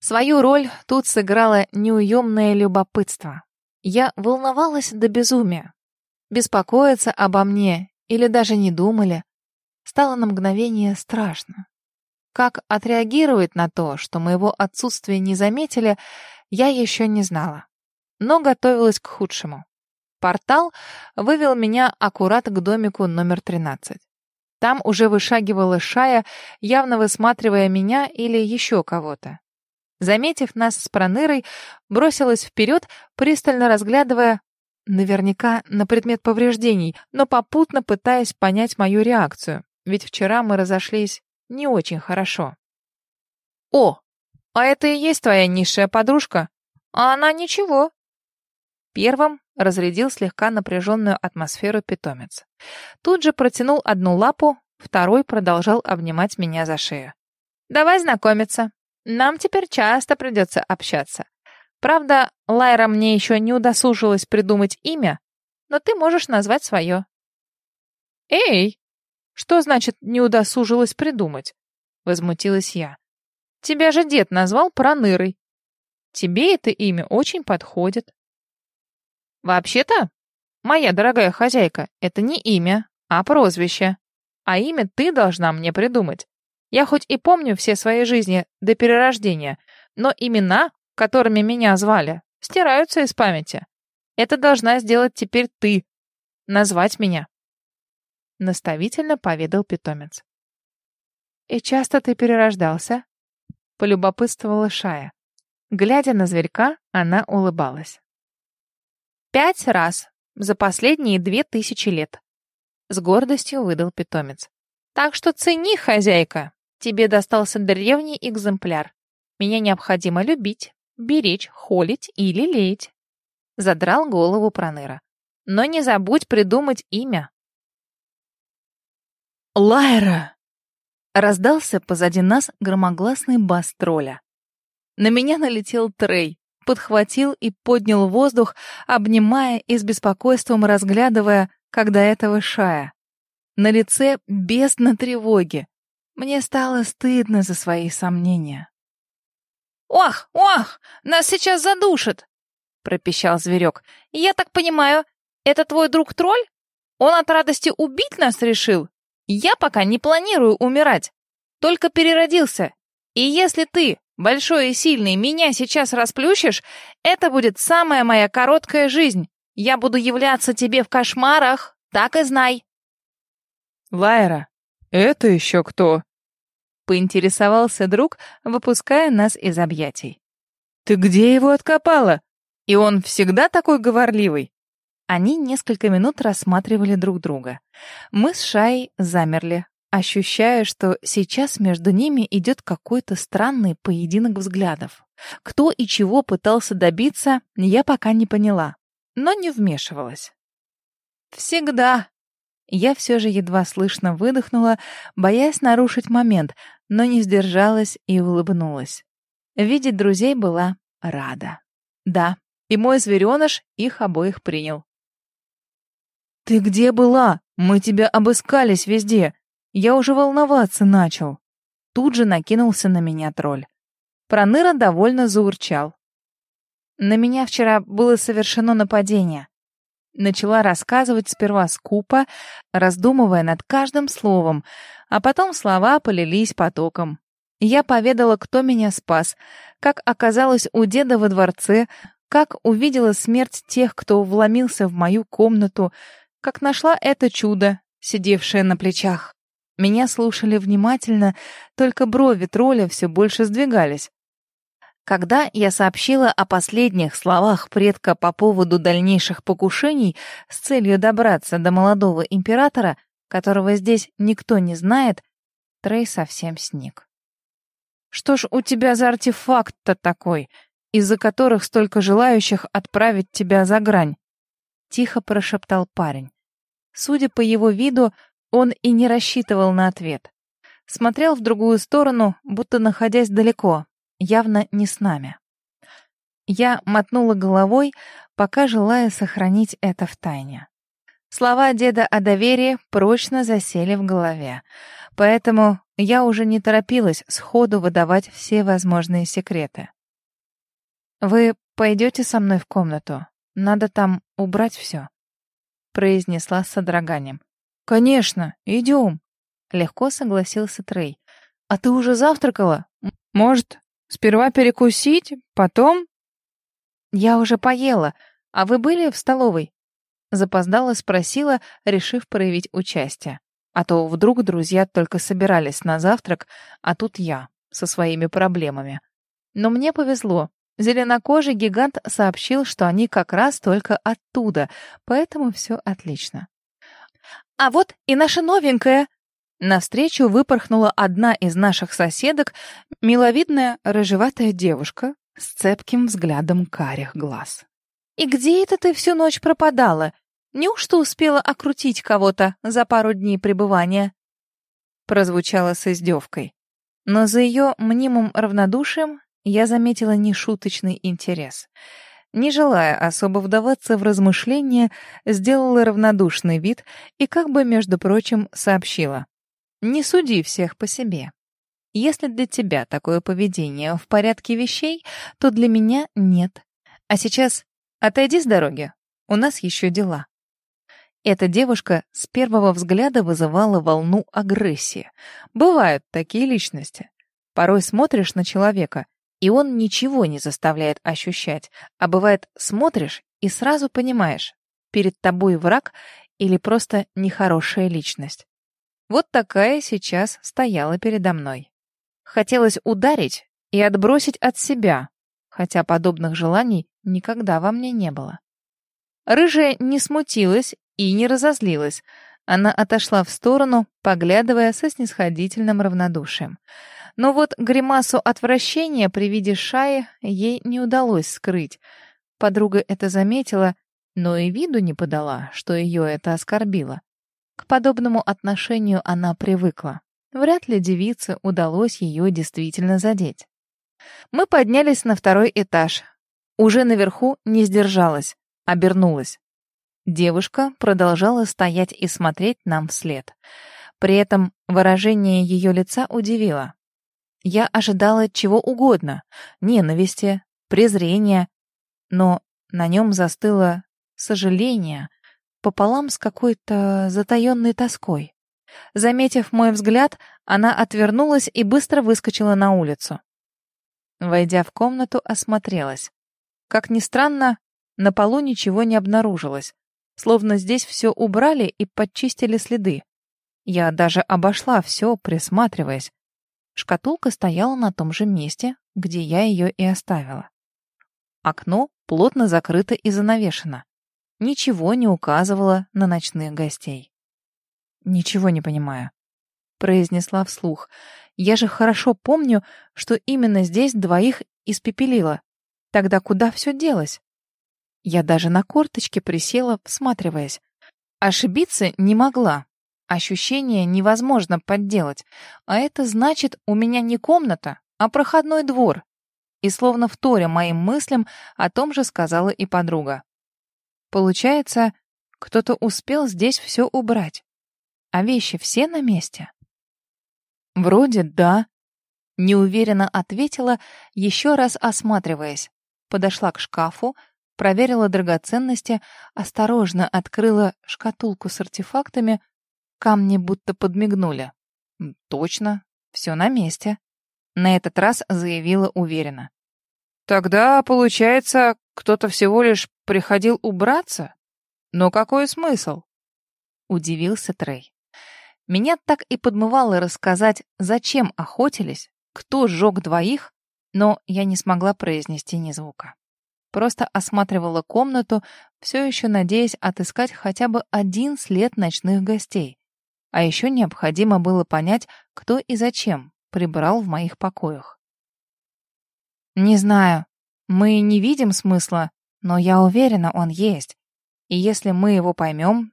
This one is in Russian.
Свою роль тут сыграло неуемное любопытство. Я волновалась до безумия. Беспокоиться обо мне или даже не думали. Стало на мгновение страшно. Как отреагировать на то, что моего отсутствия не заметили, я еще не знала. Но готовилась к худшему. Портал вывел меня аккурат к домику номер 13. Там уже вышагивала Шая, явно высматривая меня или еще кого-то. Заметив нас с Пронырой, бросилась вперед, пристально разглядывая, наверняка на предмет повреждений, но попутно пытаясь понять мою реакцию, ведь вчера мы разошлись не очень хорошо. «О, а это и есть твоя низшая подружка? А она ничего». Первым разрядил слегка напряженную атмосферу питомец. Тут же протянул одну лапу, второй продолжал обнимать меня за шею. «Давай знакомиться. Нам теперь часто придется общаться. Правда, Лайра мне еще не удосужилась придумать имя, но ты можешь назвать свое». «Эй, что значит «не удосужилась придумать»?» — возмутилась я. «Тебя же дед назвал Пронырой. Тебе это имя очень подходит». «Вообще-то, моя дорогая хозяйка, это не имя, а прозвище. А имя ты должна мне придумать. Я хоть и помню все свои жизни до перерождения, но имена, которыми меня звали, стираются из памяти. Это должна сделать теперь ты. Назвать меня. Наставительно поведал питомец. «И часто ты перерождался?» Полюбопытствовала Шая. Глядя на зверька, она улыбалась. Пять раз за последние две тысячи лет. С гордостью выдал питомец. Так что цени, хозяйка. Тебе достался древний экземпляр. Меня необходимо любить, беречь, холить или лелеять. Задрал голову Проныра. Но не забудь придумать имя. «Лайра!» Раздался позади нас громогласный бас тролля. На меня налетел Трей подхватил и поднял воздух, обнимая и с беспокойством разглядывая, когда этого шая. На лице бездна тревоги. Мне стало стыдно за свои сомнения. «Ох, ох, нас сейчас задушат!» — пропищал зверек. «Я так понимаю, это твой друг-тролль? Он от радости убить нас решил? Я пока не планирую умирать, только переродился. И если ты большой и сильный, меня сейчас расплющишь, это будет самая моя короткая жизнь. Я буду являться тебе в кошмарах, так и знай. Лайра, это еще кто? Поинтересовался друг, выпуская нас из объятий. Ты где его откопала? И он всегда такой говорливый? Они несколько минут рассматривали друг друга. Мы с Шай замерли, ощущая, что сейчас между ними идет какой-то странный поединок взглядов. Кто и чего пытался добиться, я пока не поняла, но не вмешивалась. «Всегда!» Я все же едва слышно выдохнула, боясь нарушить момент, но не сдержалась и улыбнулась. Видеть друзей была рада. Да, и мой звереныш их обоих принял. «Ты где была? Мы тебя обыскались везде. Я уже волноваться начал. Тут же накинулся на меня тролль. Проныра довольно заурчал. На меня вчера было совершено нападение. Начала рассказывать сперва скупо, раздумывая над каждым словом, а потом слова полились потоком. Я поведала, кто меня спас, как оказалось у деда во дворце, как увидела смерть тех, кто вломился в мою комнату, как нашла это чудо, сидевшее на плечах. Меня слушали внимательно, только брови тролля все больше сдвигались. Когда я сообщила о последних словах предка по поводу дальнейших покушений с целью добраться до молодого императора, которого здесь никто не знает, Трей совсем сник. «Что ж у тебя за артефакт-то такой, из-за которых столько желающих отправить тебя за грань?» — тихо прошептал парень. Судя по его виду, он и не рассчитывал на ответ. Смотрел в другую сторону, будто находясь далеко, явно не с нами. Я мотнула головой, пока желая сохранить это в тайне. Слова деда о доверии прочно засели в голове, поэтому я уже не торопилась сходу выдавать все возможные секреты. «Вы пойдете со мной в комнату? Надо там убрать все», — произнесла с содроганием. «Конечно, идем», — легко согласился Трей. «А ты уже завтракала? Может, сперва перекусить, потом...» «Я уже поела. А вы были в столовой?» Запоздала спросила, решив проявить участие. А то вдруг друзья только собирались на завтрак, а тут я со своими проблемами. Но мне повезло. Зеленокожий гигант сообщил, что они как раз только оттуда, поэтому все отлично. «А вот и наша новенькая!» Навстречу выпорхнула одна из наших соседок, миловидная рыжеватая девушка с цепким взглядом карих глаз. «И где это ты всю ночь пропадала? Неужто успела окрутить кого-то за пару дней пребывания?» Прозвучало с издевкой. Но за ее мнимым равнодушием я заметила нешуточный интерес. Не желая особо вдаваться в размышления, сделала равнодушный вид и как бы, между прочим, сообщила. «Не суди всех по себе. Если для тебя такое поведение в порядке вещей, то для меня нет. А сейчас отойди с дороги, у нас еще дела». Эта девушка с первого взгляда вызывала волну агрессии. Бывают такие личности. Порой смотришь на человека, и он ничего не заставляет ощущать, а бывает смотришь и сразу понимаешь, перед тобой враг или просто нехорошая личность. Вот такая сейчас стояла передо мной. Хотелось ударить и отбросить от себя, хотя подобных желаний никогда во мне не было. Рыжая не смутилась и не разозлилась. Она отошла в сторону, поглядывая со снисходительным равнодушием. Но вот гримасу отвращения при виде Шаи ей не удалось скрыть. Подруга это заметила, но и виду не подала, что ее это оскорбило. К подобному отношению она привыкла. Вряд ли девице удалось ее действительно задеть. Мы поднялись на второй этаж. Уже наверху не сдержалась, обернулась. Девушка продолжала стоять и смотреть нам вслед. При этом выражение ее лица удивило. Я ожидала чего угодно — ненависти, презрения, но на нем застыло сожаление пополам с какой-то затаенной тоской. Заметив мой взгляд, она отвернулась и быстро выскочила на улицу. Войдя в комнату, осмотрелась. Как ни странно, на полу ничего не обнаружилось, словно здесь все убрали и подчистили следы. Я даже обошла все, присматриваясь. Шкатулка стояла на том же месте, где я ее и оставила. Окно плотно закрыто и занавешено. Ничего не указывало на ночных гостей. «Ничего не понимаю», — произнесла вслух. «Я же хорошо помню, что именно здесь двоих испепелило. Тогда куда все делось?» Я даже на корточке присела, всматриваясь. Ошибиться не могла. Ощущение невозможно подделать. А это значит, у меня не комната, а проходной двор. И словно вторя моим мыслям, о том же сказала и подруга. Получается, кто-то успел здесь все убрать. А вещи все на месте? Вроде да. Неуверенно ответила, еще раз осматриваясь. Подошла к шкафу, проверила драгоценности, осторожно открыла шкатулку с артефактами, камни будто подмигнули. Точно, все на месте. На этот раз заявила уверенно. Тогда, получается, кто-то всего лишь приходил убраться? Но какой смысл? Удивился Трей. Меня так и подмывало рассказать, зачем охотились, кто сжег двоих, но я не смогла произнести ни звука. Просто осматривала комнату, все еще надеясь отыскать хотя бы один след ночных гостей. А еще необходимо было понять, кто и зачем прибрал в моих покоях. «Не знаю. Мы не видим смысла, но я уверена, он есть. И если мы его поймем,